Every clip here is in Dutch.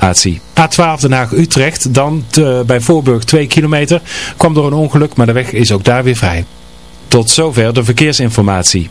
verkeersinformatie. A12 Den Haag-Utrecht, dan bij Voorburg 2 kilometer, kwam door een ongeluk, maar de weg is ook daar weer vrij. Tot zover de verkeersinformatie.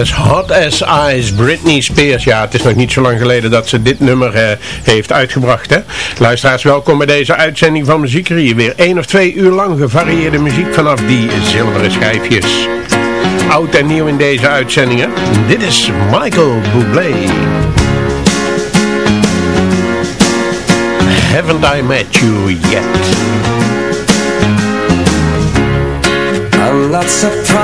As Hot As Ice, Britney Spears. Ja, het is nog niet zo lang geleden dat ze dit nummer uh, heeft uitgebracht. Hè? Luisteraars, welkom bij deze uitzending van Muziekrie. Weer één of twee uur lang gevarieerde muziek vanaf die zilveren schijfjes. Oud en nieuw in deze uitzendingen. Dit is Michael Bublé. Haven't I met you yet? I'm not surprised,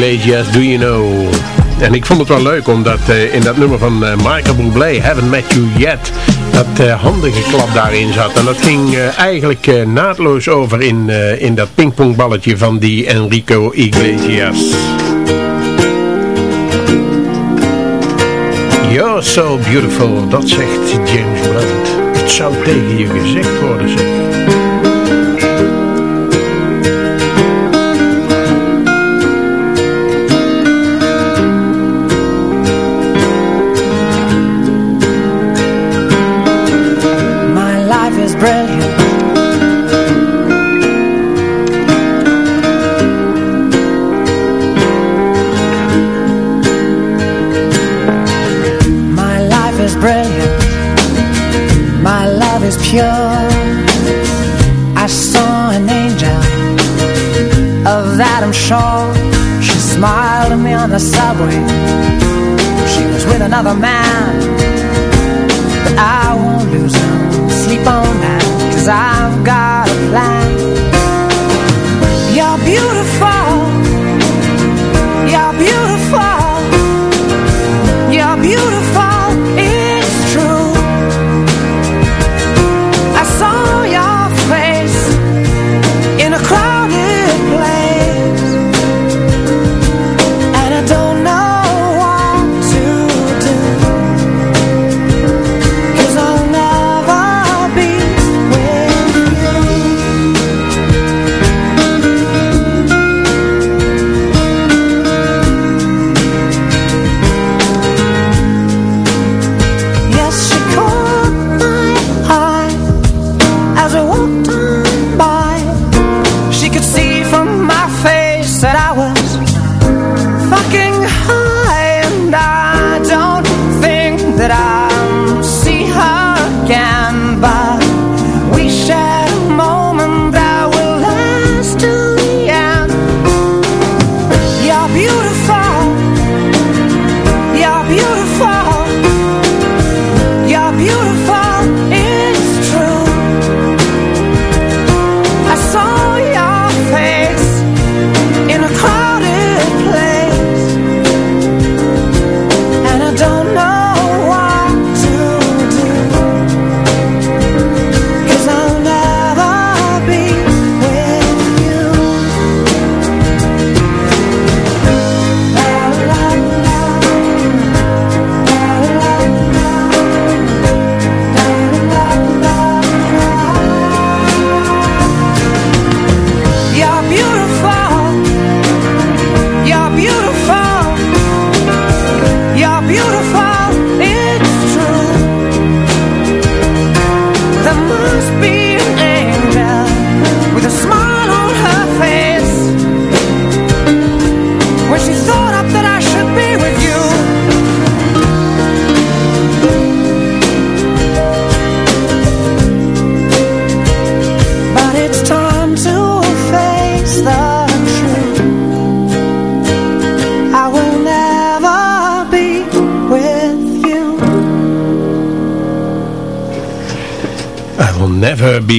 Iglesias, Do You Know. En ik vond het wel leuk, omdat eh, in dat nummer van uh, Michael Bublé, Haven't Met You Yet, dat eh, handige klap daarin zat. En dat ging eigenlijk naadloos over in, in dat pingpongballetje van die Enrico Iglesias. You're so beautiful, dat zegt James Blunt. Het zou tegen je gezegd worden, zeg. But I won't lose no sleep on that Cause I've got a plan.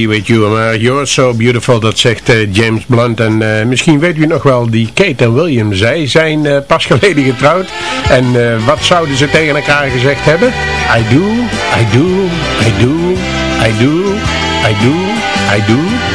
With you, maar you're so beautiful, dat zegt uh, James Blunt. En uh, misschien weet u nog wel, die Kate en William, zij zijn uh, pas geleden getrouwd. En wat zouden ze tegen elkaar gezegd hebben? I do, I do, I do, I do, I do, I do.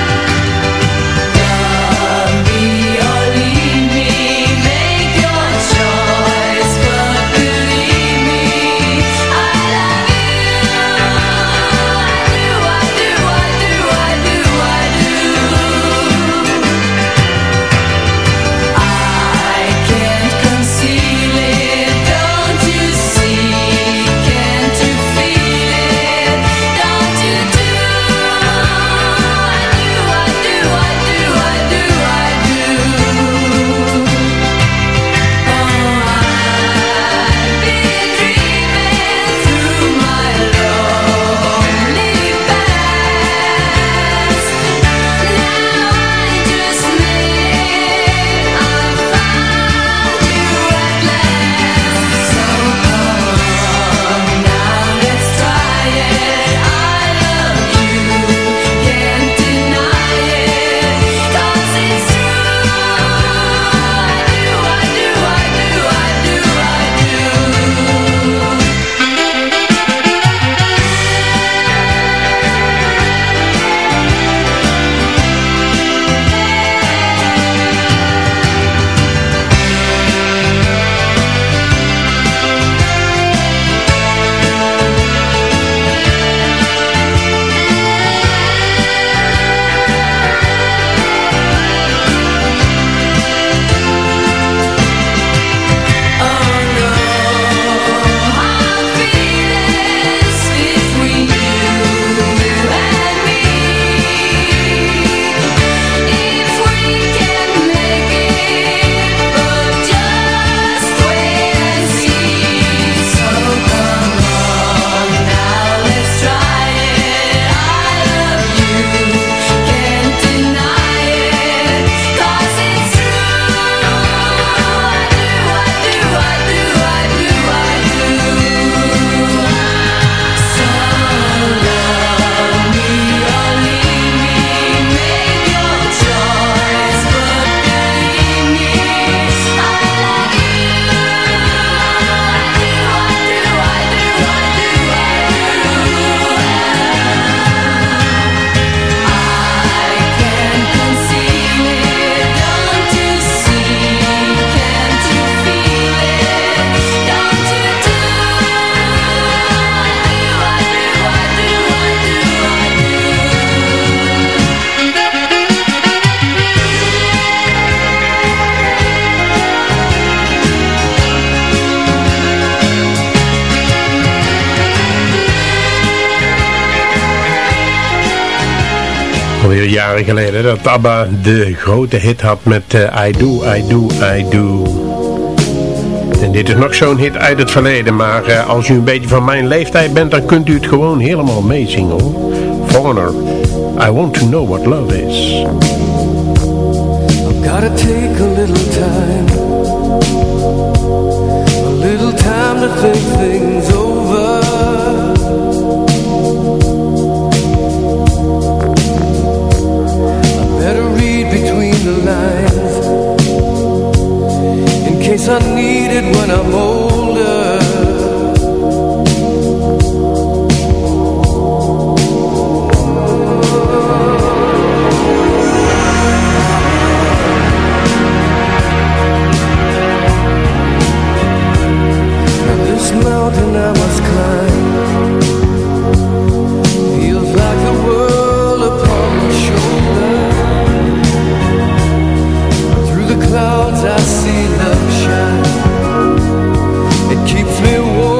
Jaren geleden dat ABBA de grote hit had met uh, I Do, I Do, I Do. En dit is nog zo'n hit uit het verleden, maar uh, als u een beetje van mijn leeftijd bent, dan kunt u het gewoon helemaal meezingen hoor. I want to know what love is. I've take a little time A little time to think things I need it when I'm older. Now this mountain I must climb Feels like the world upon my shoulder Through the clouds I see love C'est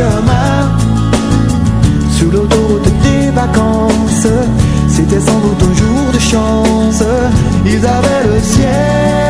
chemin, sous l'autoroute des vacances. C'était sans doute un jour de chance. Ils avaient le ciel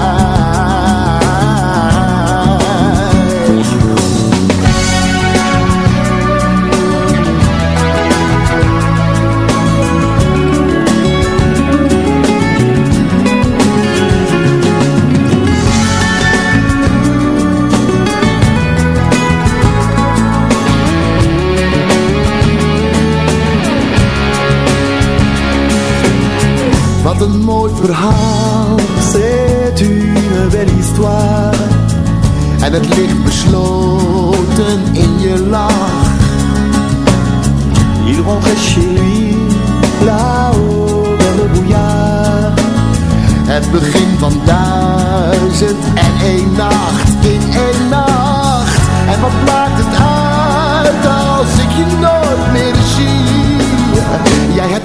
Verhaal, c'est une belle histoire. En het ligt besloten in je lach. Il rentrait chez lui,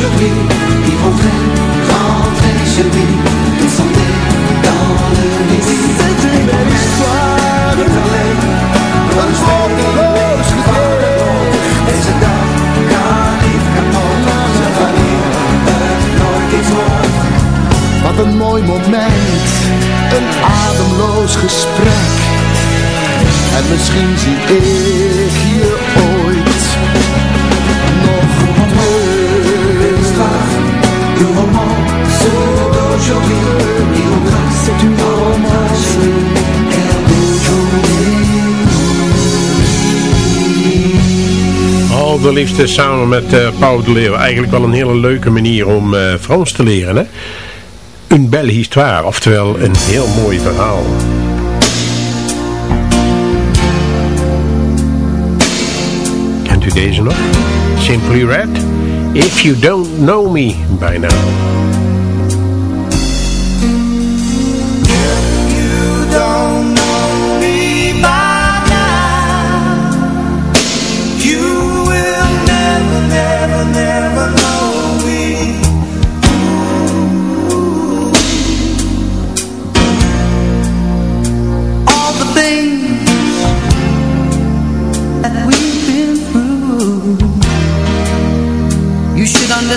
d'aujourd'hui Il rentrait, rentrait chez lui Il sentait dans le midi C'est une belle histoire. Il parlait Een spokeloos gedicht. En ze dacht, kan niet kapot Ze wanneer het nooit iets wordt Wat een mooi moment, een ademloos gesprek. En misschien zie ik Al de samen met eh, Paul de Leeuw. Eigenlijk wel een hele leuke manier om eh, Frans te leren. Hè? Een belle histoire, oftewel een heel mooi verhaal. Kent u deze nog? Simply Red. If you don't know me by now.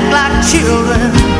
act like children.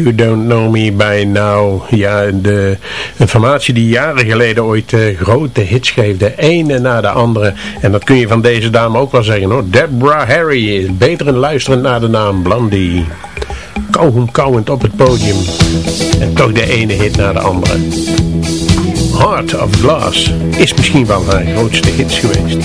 Don't Know Me By Now. Ja, de, een formatie die jaren geleden ooit uh, grote hits schreef. De ene na de andere. En dat kun je van deze dame ook wel zeggen hoor. Deborah Harry. Beter een luisterend naar de naam Blondie. Kauwend, kauwend op het podium. En toch de ene hit na de andere. Heart of Glass is misschien wel haar grootste hits geweest.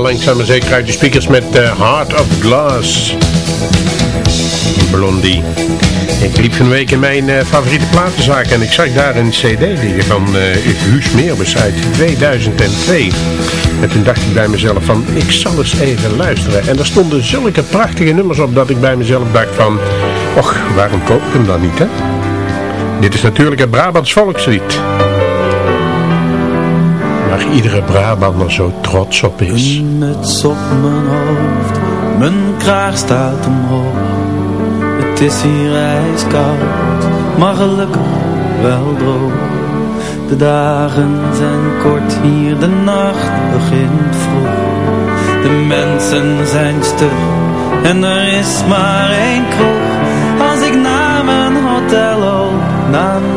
Langzaam maar zeker uit de speakers met uh, Heart of Glass. Blondie. Ik liep van week in mijn uh, favoriete platenzaak en ik zag daar een cd liggen van uh, Guus Meeuwis uit 2002. En toen dacht ik bij mezelf van, ik zal eens even luisteren. En er stonden zulke prachtige nummers op dat ik bij mezelf dacht van, och, waarom koop ik hem dan niet, hè? Dit is natuurlijk het Brabants volkslied. Waar iedere Brabander zo trots op is. Een muts op mijn hoofd, mijn kraag staat omhoog. Het is hier ijskoud, maar gelukkig wel droog. De dagen zijn kort hier, de nacht begint vroeg. De mensen zijn stug en er is maar één kroeg. Als ik naar mijn hotel loop, na een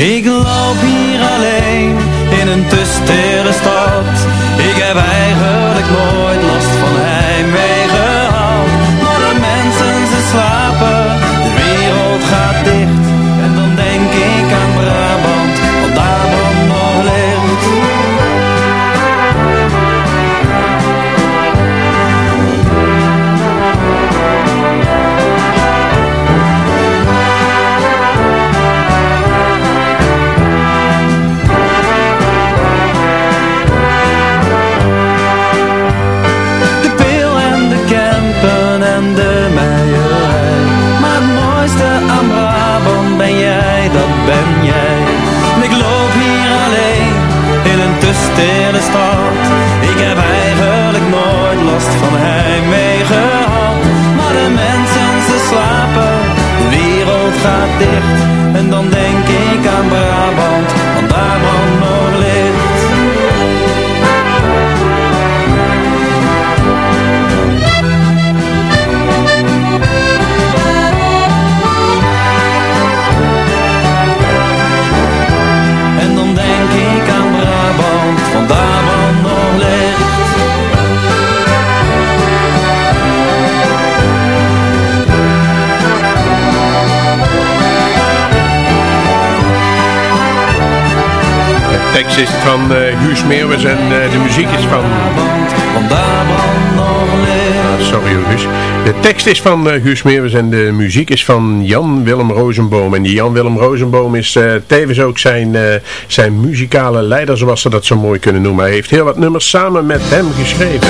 Ik loop hier alleen in een te stad. Ik heb eigenlijk nooit last van heimwee ben jij. Ik loop hier alleen in een te stille stad. Ik heb eigenlijk nooit last van heimwee gehad. Maar de mensen ze slapen, de wereld gaat dicht. En dan denk ik aan Brabant, tekst is van Guus Meeuwis en uh, de muziek is van... Sorry Guus. De tekst is van Guus Meeuwis en de muziek is van Jan Willem Rozenboom. En die Jan Willem Rozenboom is uh, tevens ook zijn, uh, zijn muzikale leider, zoals ze dat zo mooi kunnen noemen. Hij heeft heel wat nummers samen met hem geschreven.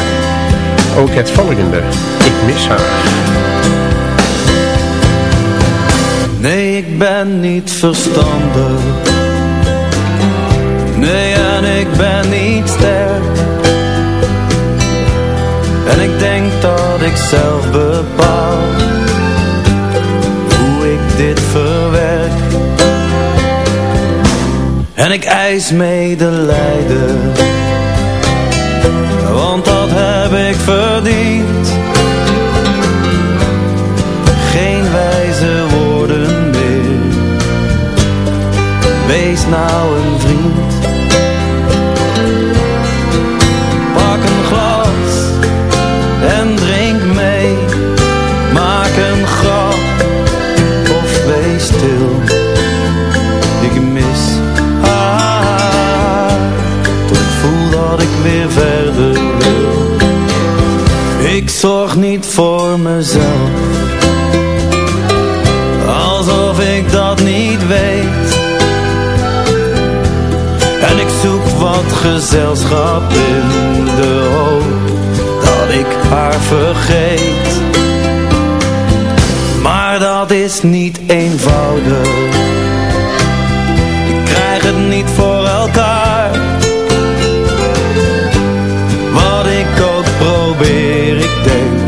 Ook het volgende. Ik mis haar. Nee, ik ben niet verstandig. Nee, en ik ben niet sterk. En ik denk dat ik zelf bepaal hoe ik dit verwerk. En ik eis medelijden, want dat heb ik verdiend. Geen wijze woorden meer, wees nou een vriend. Niet voor mezelf. Weet. En ik zoek wat gezelschap in de hoop Dat ik haar vergeet. Maar dat is niet eenvoudig. Ik krijg het niet voor elkaar. Wat ik ook probeer, ik denk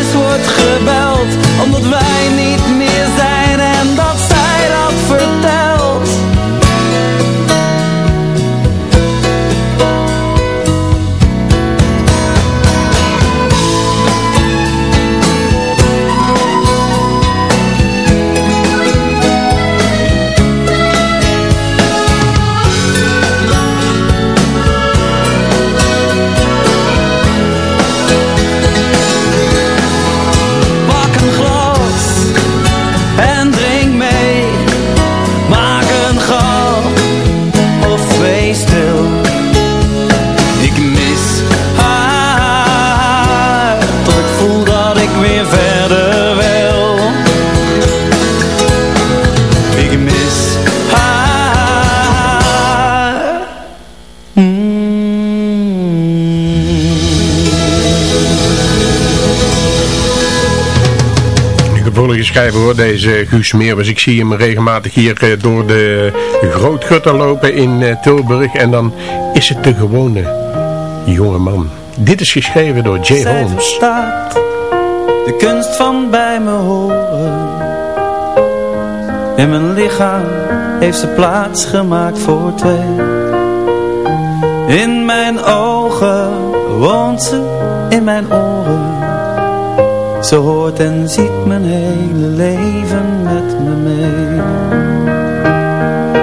er thuis wordt hoor, deze Guus Meeuwis. Ik zie hem regelmatig hier eh, door de Grootgutter lopen in eh, Tilburg. En dan is het de gewone jonge man. Dit is geschreven door Jay Zij Holmes. verstaat de kunst van bij me horen. In mijn lichaam heeft ze plaats gemaakt voor twee. In mijn ogen woont ze, in mijn oren. Ze hoort en ziet mijn hele leven met me mee.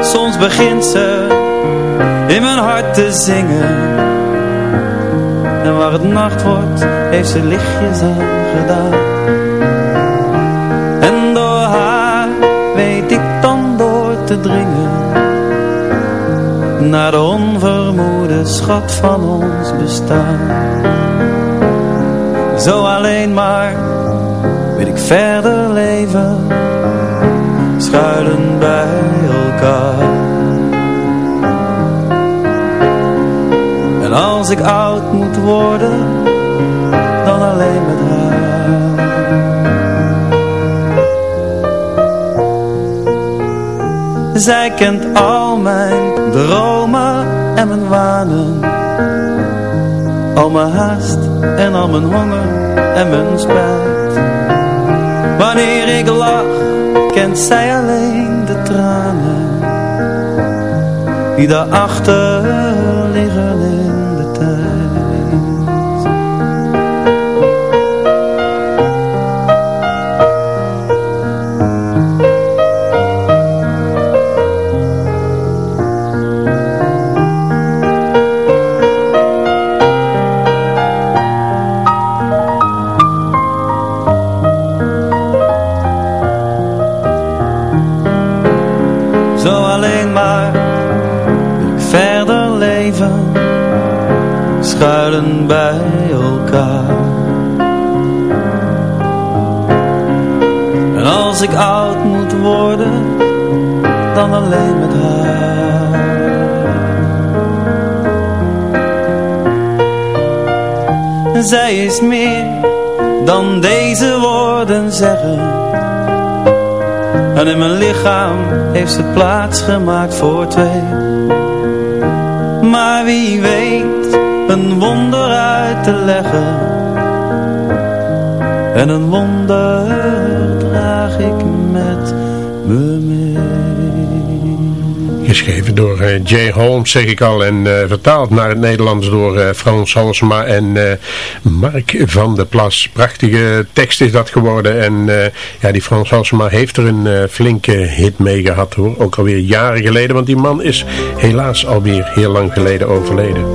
Soms begint ze in mijn hart te zingen. En waar het nacht wordt, heeft ze lichtjes aangedaan. En door haar weet ik dan door te dringen. Naar de onvermoede schat van ons bestaan. Zo alleen maar wil ik verder leven. Schuilen bij elkaar. En als ik oud moet worden, dan alleen met haar. Zij kent al mijn dromen en mijn wanen. Al mijn haast en al mijn honger en mijn spijt. Wanneer ik lach, kent zij alleen de tranen. Die daarachter worden, dan alleen met haar. Zij is meer dan deze woorden zeggen. En in mijn lichaam heeft ze plaats gemaakt voor twee. Maar wie weet een wonder uit te leggen En een wonder draag ik Geschreven door uh, Jay Holmes, zeg ik al. En uh, vertaald naar het Nederlands door uh, Frans Halsema en Mark van der Plas. Prachtige tekst is dat geworden. En ja, die Frans Halsema heeft er een flinke hit mee gehad hoor. Ook alweer jaren geleden. Want die man is helaas alweer heel lang geleden overleden.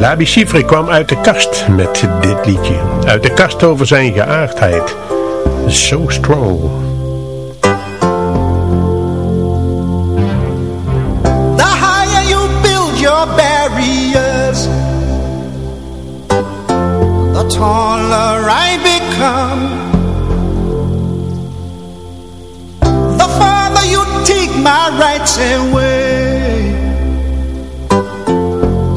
Labi Chiffre kwam uit de kast met dit liedje. Uit de kast over zijn geaardheid. so strong. The higher you build your barriers, the taller I become. The farther you take my rights away,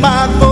my voice.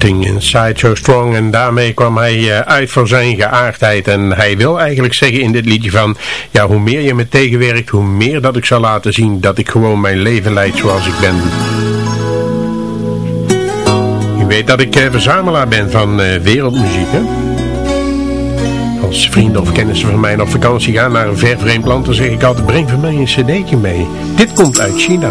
Something Inside So Strong. En daarmee kwam hij uh, uit voor zijn geaardheid. En hij wil eigenlijk zeggen in dit liedje van... Ja, hoe meer je me tegenwerkt, hoe meer dat ik zal laten zien... dat ik gewoon mijn leven leid zoals ik ben. Je weet dat ik uh, verzamelaar ben van uh, wereldmuziek, hè? Als vrienden of kennissen van mij op vakantie gaan naar een ver vreemd land... dan zeg ik altijd, breng voor mij een cd'tje mee. Dit komt uit China.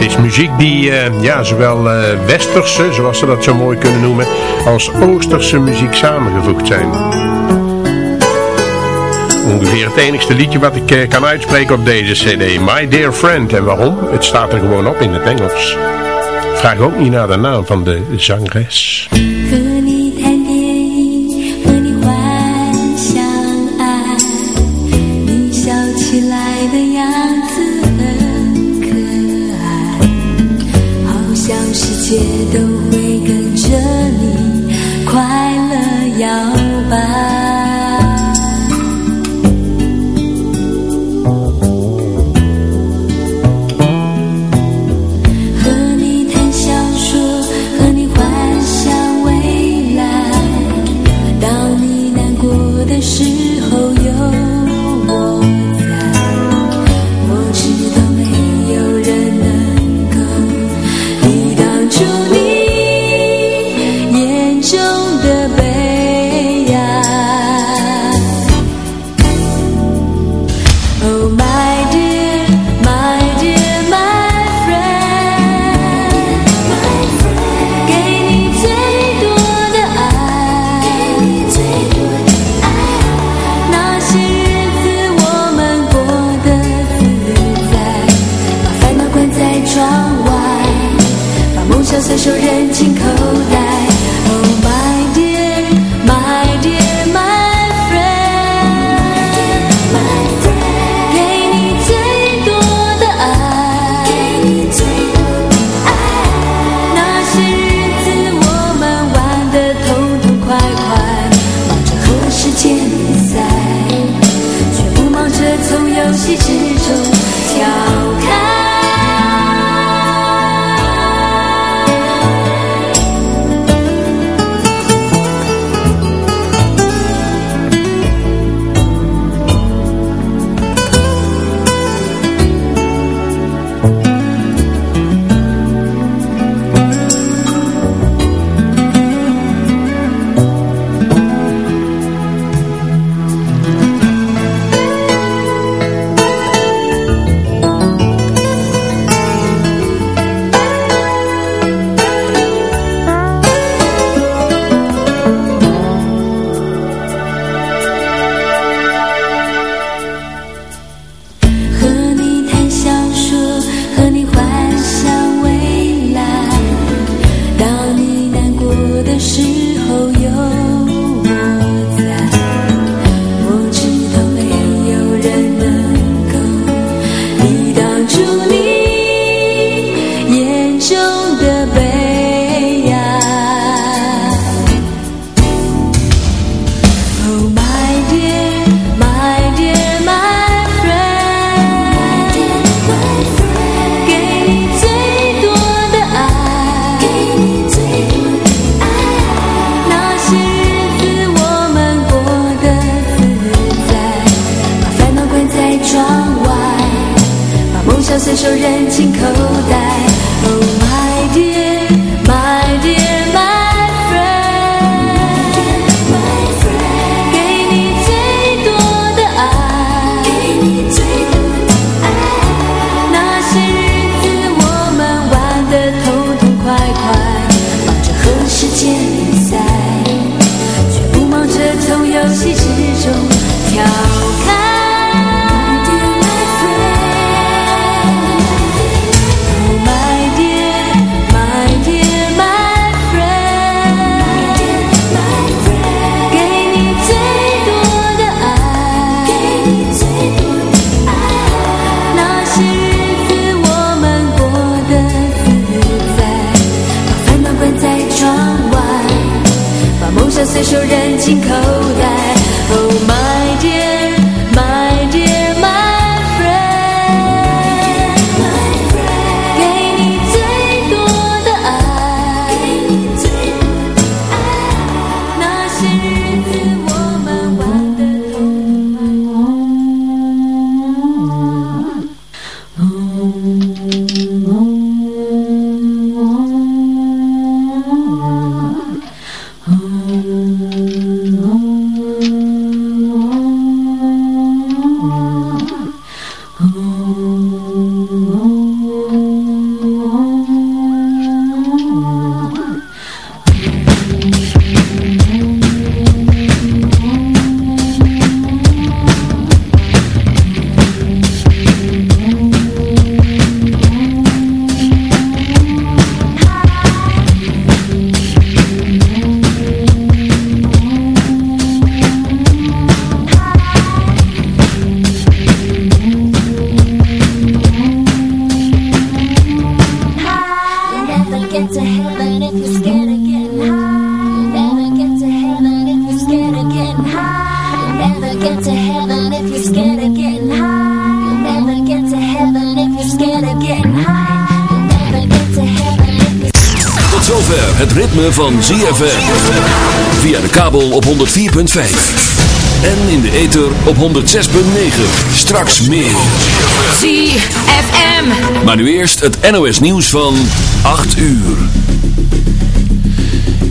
Het is muziek die uh, ja, zowel uh, westerse, zoals ze dat zo mooi kunnen noemen, als oosterse muziek samengevoegd zijn. Ongeveer het enigste liedje wat ik uh, kan uitspreken op deze cd. My Dear Friend. En waarom? Het staat er gewoon op in het Engels. Vraag ook niet naar de naam van de zangeres. Van ZFM. Via de kabel op 104.5. En in de ether op 106.9. Straks meer. ZFM. Maar nu eerst het NOS nieuws van 8 uur.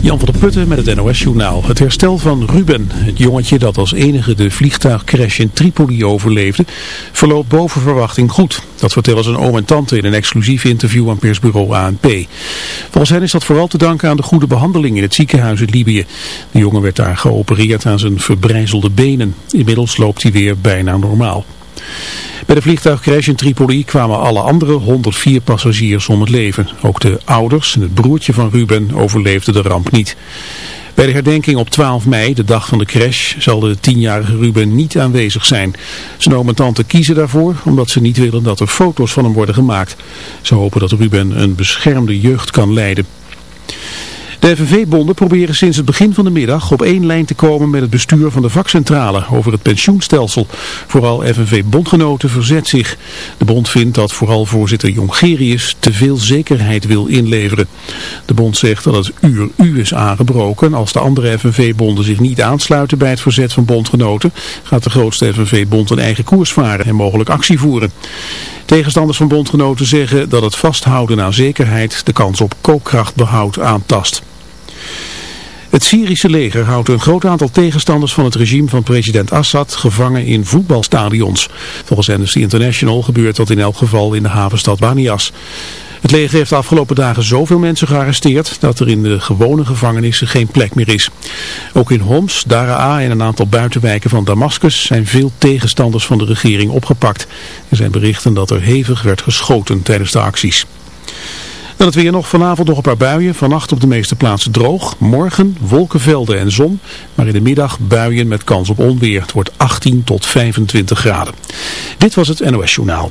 Jan van der Putten met het NOS-journaal. Het herstel van Ruben, het jongetje dat als enige de vliegtuigcrash in Tripoli overleefde, verloopt boven verwachting goed. Dat vertellen zijn oom en tante in een exclusief interview aan persbureau ANP. Volgens hen is dat vooral te danken aan de goede behandeling in het ziekenhuis in Libië. De jongen werd daar geopereerd aan zijn verbrijzelde benen. Inmiddels loopt hij weer bijna normaal. Bij de vliegtuigcrash in Tripoli kwamen alle andere 104 passagiers om het leven. Ook de ouders en het broertje van Ruben overleefden de ramp niet. Bij de herdenking op 12 mei, de dag van de crash, zal de tienjarige Ruben niet aanwezig zijn. Zijn oom en tante kiezen daarvoor omdat ze niet willen dat er foto's van hem worden gemaakt. Ze hopen dat Ruben een beschermde jeugd kan leiden. De FNV-bonden proberen sinds het begin van de middag op één lijn te komen met het bestuur van de vakcentrale over het pensioenstelsel. Vooral FNV-bondgenoten verzet zich. De bond vindt dat vooral voorzitter Jongerius te veel zekerheid wil inleveren. De bond zegt dat het uur U is aangebroken. Als de andere FNV-bonden zich niet aansluiten bij het verzet van bondgenoten, gaat de grootste FNV-bond een eigen koers varen en mogelijk actie voeren. Tegenstanders van bondgenoten zeggen dat het vasthouden aan zekerheid de kans op koopkrachtbehoud aantast. Het Syrische leger houdt een groot aantal tegenstanders van het regime van president Assad gevangen in voetbalstadions. Volgens Amnesty International gebeurt dat in elk geval in de havenstad Banias. Het leger heeft de afgelopen dagen zoveel mensen gearresteerd dat er in de gewone gevangenissen geen plek meer is. Ook in Homs, Daraa en een aantal buitenwijken van Damascus zijn veel tegenstanders van de regering opgepakt. Er zijn berichten dat er hevig werd geschoten tijdens de acties. Dan het weer nog vanavond nog een paar buien. Vannacht op de meeste plaatsen droog. Morgen wolkenvelden en zon. Maar in de middag buien met kans op onweer. Het wordt 18 tot 25 graden. Dit was het NOS Journaal.